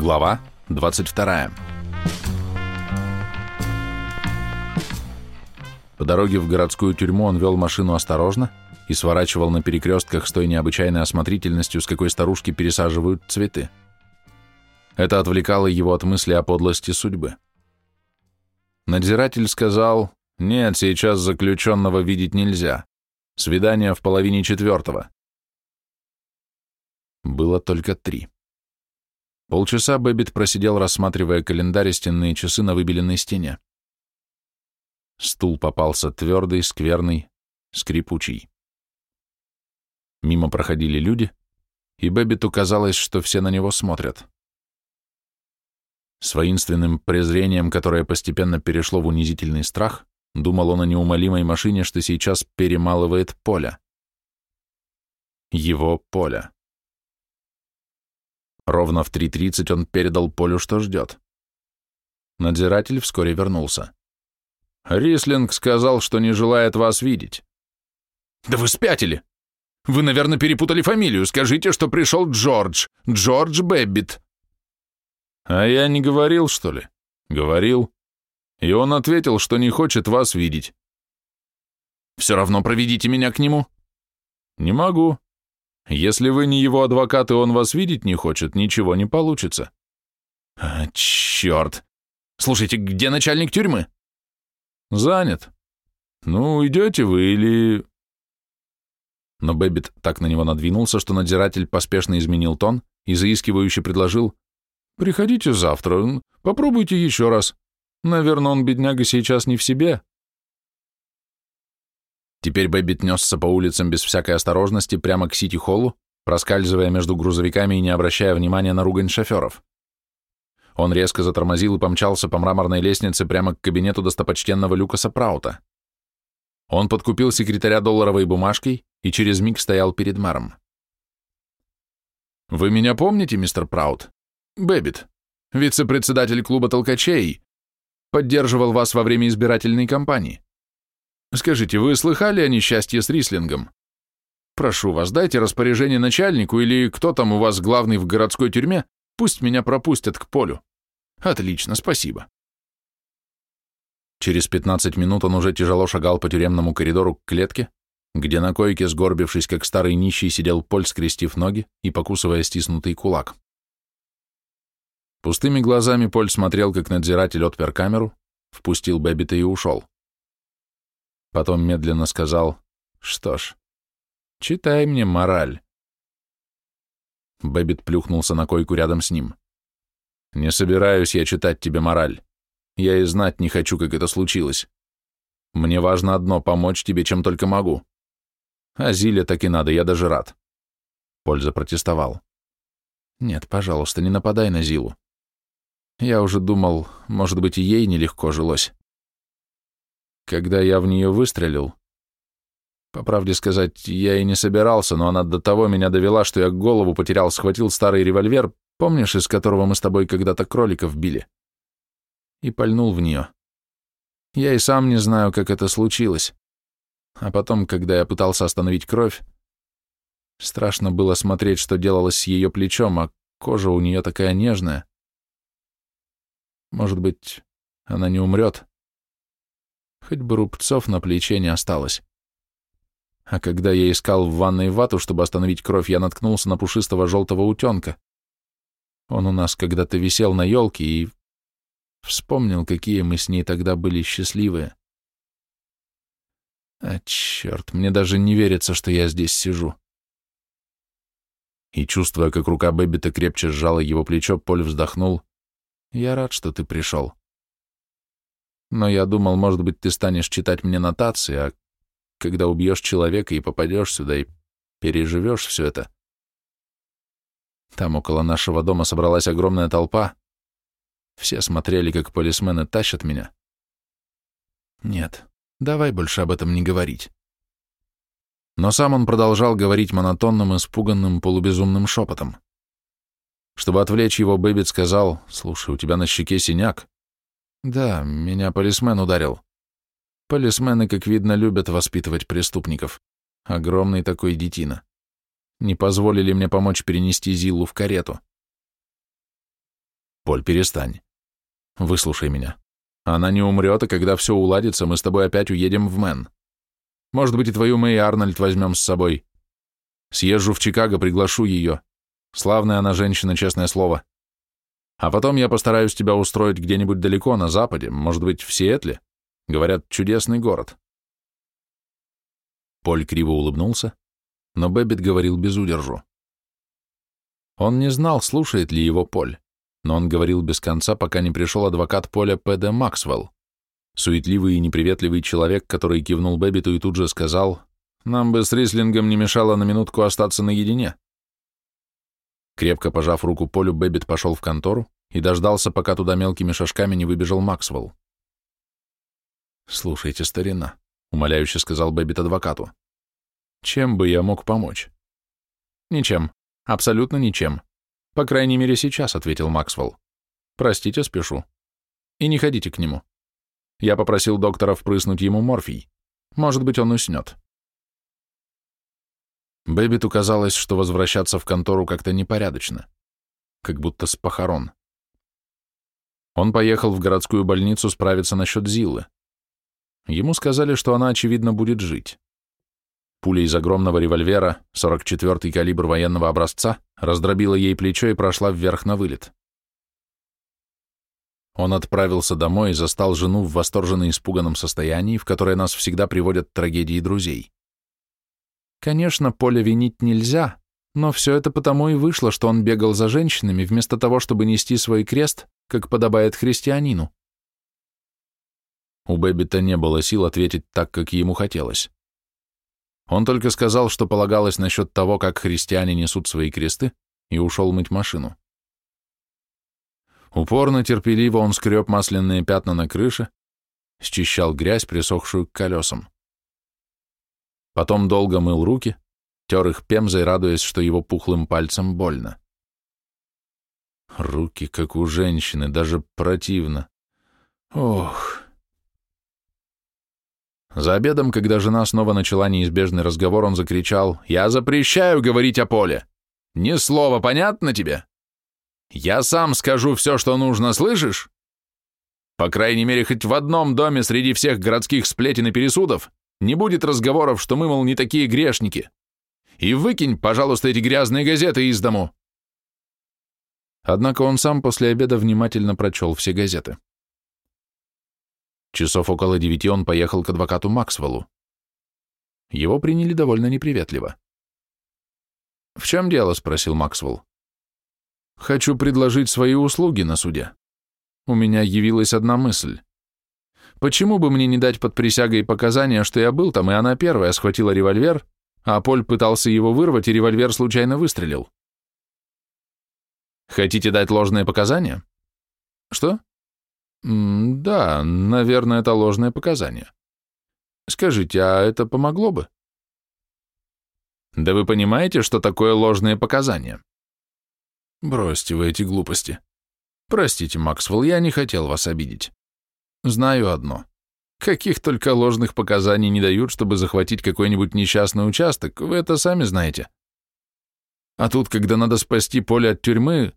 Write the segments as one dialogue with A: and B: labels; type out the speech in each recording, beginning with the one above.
A: Глава 22. По дороге в городскую тюрьму он вел машину осторожно и сворачивал на перекрестках с той необычайной осмотрительностью, с какой старушки пересаживают цветы. Это отвлекало его от мысли о подлости судьбы. Надзиратель сказал, «Нет, сейчас заключенного видеть нельзя. Свидание в половине четвертого». Было только три. Полчаса Бэббит просидел, рассматривая календарь и стенные часы на выбеленной стене. Стул попался твердый, скверный, скрипучий. Мимо проходили люди, и Бэббиту казалось, что все на него смотрят. С воинственным презрением, которое постепенно перешло в унизительный страх, думал он о неумолимой машине, что сейчас перемалывает Поля. Его Поля. Ровно в 3.30 он передал Полю, что ждет. Надзиратель вскоре вернулся. «Рислинг сказал, что не желает вас видеть». «Да вы спятили! Вы, наверное, перепутали фамилию. Скажите, что пришел Джордж. Джордж Бэббит». «А я не говорил, что ли?» «Говорил. И он ответил, что не хочет вас видеть».
B: «Все равно проведите меня к нему».
A: «Не могу. Если вы не его адвокат, и он вас видеть не хочет, ничего не получится.
B: А, черт. Слушайте, где начальник тюрьмы?
A: Занят. Ну, идете вы или... Но Бэббит так на него надвинулся, что надзиратель поспешно изменил тон и заискивающе предложил «Приходите завтра, попробуйте еще раз. Наверное, он, бедняга, сейчас не в себе». Теперь Бэббит несся по улицам без всякой осторожности прямо к Сити-Холлу, проскальзывая между грузовиками и не обращая внимания на ругань шоферов. Он резко затормозил и помчался по мраморной лестнице прямо к кабинету достопочтенного Люкаса Праута. Он подкупил секретаря долларовой бумажкой и через миг стоял перед мэром. «Вы меня помните, мистер Праут? Бэббит, вице-председатель клуба толкачей, поддерживал вас во время избирательной кампании. Скажите, вы слыхали о несчастье с Рислингом? Прошу вас, дайте распоряжение начальнику или кто там у вас главный в городской тюрьме, пусть меня пропустят к Полю. Отлично, спасибо. Через 15 минут он уже тяжело шагал по тюремному коридору к клетке, где на койке, сгорбившись, как старый нищий, сидел Поль, скрестив ноги и покусывая стиснутый кулак. Пустыми глазами Поль смотрел, как надзиратель отпер камеру, впустил Бэббита и ушел. Потом медленно сказал, что ж, читай мне мораль. Бэббит плюхнулся на койку рядом с ним. Не собираюсь я читать тебе мораль. Я и знать не хочу, как это случилось. Мне важно одно — помочь тебе, чем только могу. А Зиле так и надо, я даже рад. Польза протестовал. Нет, пожалуйста, не нападай на Зилу. Я уже думал, может быть, и ей нелегко жилось когда я в нее выстрелил. По правде сказать, я и не собирался, но она до того меня довела, что я голову потерял, схватил старый револьвер, помнишь, из которого мы с тобой когда-то кроликов били? И пальнул в нее. Я и сам не знаю, как это случилось. А потом, когда я пытался остановить кровь, страшно было смотреть, что делалось с ее плечом, а кожа у нее такая нежная. Может быть, она не умрет хоть бы рубцов на плече не осталось. А когда я искал в ванной вату, чтобы остановить кровь, я наткнулся на пушистого желтого утенка. Он у нас когда-то висел на елке и вспомнил, какие мы с ней тогда были счастливые. А черт, мне даже не верится, что я здесь сижу. И, чувствуя, как рука Бэббита крепче сжала его плечо, Поль вздохнул. «Я рад, что ты пришел. Но я думал, может быть, ты станешь читать мне нотации, а когда убьешь человека и попадешь сюда и переживешь все это. Там около нашего дома собралась огромная толпа. Все смотрели, как полисмены тащат меня. Нет, давай больше об этом не говорить. Но сам он продолжал говорить монотонным, испуганным, полубезумным шепотом. Чтобы отвлечь его, Бэббит сказал, «Слушай, у тебя на щеке синяк. Да, меня полисмен ударил. Полисмены, как видно, любят воспитывать преступников. Огромный такой детина. Не позволили мне помочь перенести Зиллу в карету. Поль, перестань. Выслушай меня. Она не умрет, и когда все уладится, мы с тобой опять уедем в Мэн. Может быть, и твою Мэй Арнольд возьмем с собой. Съезжу в Чикаго, приглашу ее. Славная она женщина, честное слово. А потом я постараюсь тебя устроить где-нибудь далеко, на западе, может быть, в Сиэтле. Говорят, чудесный город. Поль криво улыбнулся, но Бэббит говорил без удержу. Он не знал, слушает ли его Поль, но он говорил без конца, пока не пришел адвокат Поля П.Д. Максвелл, суетливый и неприветливый человек, который кивнул Бэббиту и тут же сказал, «Нам бы с Рислингом не мешало на минутку остаться наедине». Крепко пожав руку Полю, Бэббит пошел в контору и дождался, пока туда мелкими шажками не выбежал Максвелл. «Слушайте, старина», — умоляюще сказал Бэббит адвокату, «чем бы я мог помочь?» «Ничем. Абсолютно ничем. По крайней мере, сейчас», — ответил Максвелл. «Простите, спешу. И не ходите к нему. Я попросил доктора впрыснуть ему морфий. Может быть, он уснет». Бэббиту казалось, что возвращаться в контору как-то непорядочно, как будто с похорон. Он поехал в городскую больницу справиться насчет Зилы. Ему сказали, что она, очевидно, будет жить. Пуля из огромного револьвера, 44-й калибр военного образца, раздробила ей плечо и прошла вверх на вылет. Он отправился домой и застал жену в восторженно испуганном состоянии, в которое нас всегда приводят трагедии друзей. Конечно, Поля винить нельзя, но все это потому и вышло, что он бегал за женщинами, вместо того, чтобы нести свой крест, как подобает христианину. У Бэббита не было сил ответить так, как ему хотелось. Он только сказал, что полагалось насчет того, как христиане несут свои кресты, и ушел мыть машину. Упорно, терпеливо он скреб масляные пятна на крыше, счищал грязь, присохшую к колесам. Потом долго мыл руки, тер их пемзой, радуясь, что его пухлым пальцем больно. Руки, как у женщины, даже противно. Ох. За обедом, когда жена снова начала неизбежный разговор, он закричал «Я запрещаю говорить о поле! Ни слова, понятно тебе? Я сам скажу все, что нужно, слышишь? По крайней мере, хоть в одном доме среди всех городских сплетен и пересудов не будет разговоров, что мы, мол, не такие грешники. И выкинь, пожалуйста, эти грязные газеты из дому. Однако он сам после обеда внимательно прочел все газеты. Часов около девяти он поехал к адвокату Максвеллу. Его приняли довольно неприветливо. «В чем дело?» — спросил Максвелл. «Хочу предложить свои услуги на суде. У меня явилась одна мысль. Почему бы мне не дать под присягой показания, что я был там, и она первая схватила револьвер, а Поль пытался его вырвать, и револьвер случайно выстрелил? Хотите дать ложные показания? Что? М да, наверное, это ложные показания. Скажите, а это помогло бы? Да вы понимаете, что такое ложные показания? Бросьте вы эти глупости. Простите, Максвелл, я не хотел вас обидеть. Знаю одно. Каких только ложных показаний не дают, чтобы захватить какой-нибудь несчастный участок, вы это сами знаете. А тут, когда надо спасти поле от тюрьмы,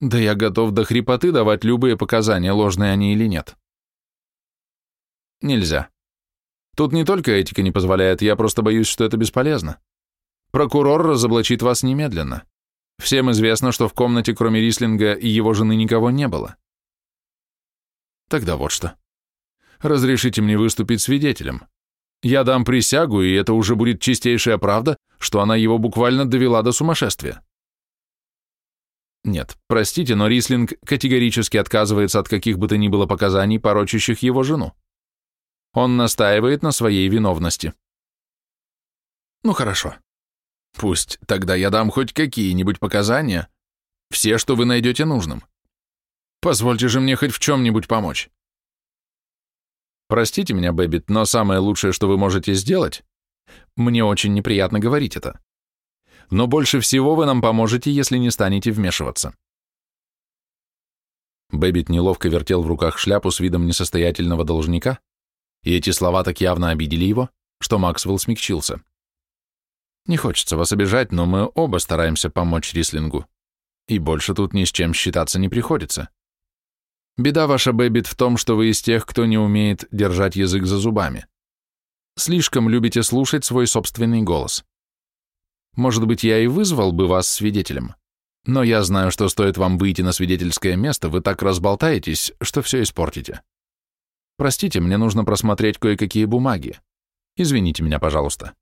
A: да я готов до хрипоты давать любые показания, ложные они или нет. Нельзя. Тут не только этика не позволяет, я просто боюсь, что это бесполезно. Прокурор разоблачит вас немедленно. Всем известно, что в комнате, кроме Рислинга и его жены, никого не было. Тогда вот что. Разрешите мне выступить свидетелем. Я дам присягу, и это уже будет чистейшая правда, что она его буквально довела до сумасшествия. Нет, простите, но Рислинг категорически отказывается от каких бы то ни было показаний, порочащих его жену. Он настаивает на своей виновности. Ну хорошо. Пусть тогда я дам хоть какие-нибудь показания, все, что вы найдете нужным. Позвольте же мне хоть в чем-нибудь помочь. Простите меня, Бэббит, но самое лучшее, что вы можете сделать, мне очень неприятно говорить это, но больше всего вы нам поможете, если не станете вмешиваться. Бэббит неловко вертел в руках шляпу с видом несостоятельного должника, и эти слова так явно обидели его, что Максвелл смягчился. Не хочется вас обижать, но мы оба стараемся помочь Рислингу, и больше тут ни с чем считаться не приходится. Беда ваша, Бэббит, в том, что вы из тех, кто не умеет держать язык за зубами. Слишком любите слушать свой собственный голос. Может быть, я и вызвал бы вас свидетелем, но я знаю, что стоит вам выйти на свидетельское место, вы так разболтаетесь, что все испортите. Простите, мне нужно просмотреть кое-какие бумаги. Извините меня, пожалуйста.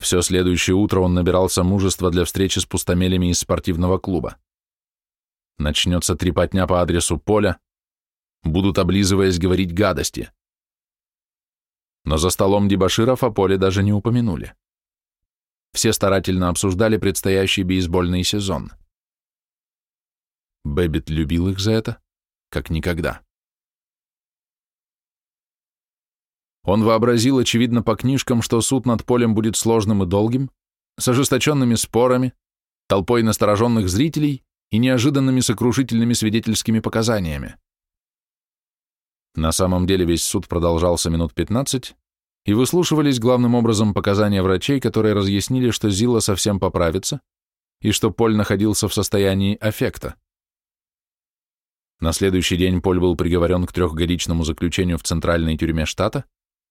A: Все следующее утро он набирался мужества для встречи с пустомелями из спортивного клуба. Начнется трепотня по адресу поля, будут, облизываясь, говорить гадости. Но за столом дебоширов о поле даже не упомянули. Все старательно обсуждали предстоящий бейсбольный сезон. Бэббит любил их за это, как никогда. Он вообразил, очевидно, по книжкам, что суд над Полем будет сложным и долгим, с ожесточенными спорами, толпой настороженных зрителей и неожиданными сокрушительными свидетельскими показаниями. На самом деле весь суд продолжался минут 15, и выслушивались главным образом показания врачей, которые разъяснили, что Зила совсем поправится и что Поль находился в состоянии аффекта. На следующий день Поль был приговорен к трехгодичному заключению в центральной тюрьме штата,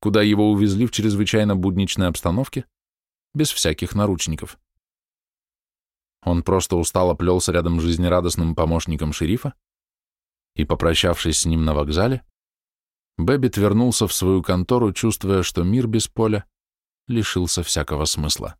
A: куда его увезли в чрезвычайно будничной обстановке, без всяких наручников. Он просто устало плелся рядом с жизнерадостным помощником шерифа и, попрощавшись с ним на вокзале, Бэббит вернулся в свою контору, чувствуя, что мир без Поля лишился всякого смысла.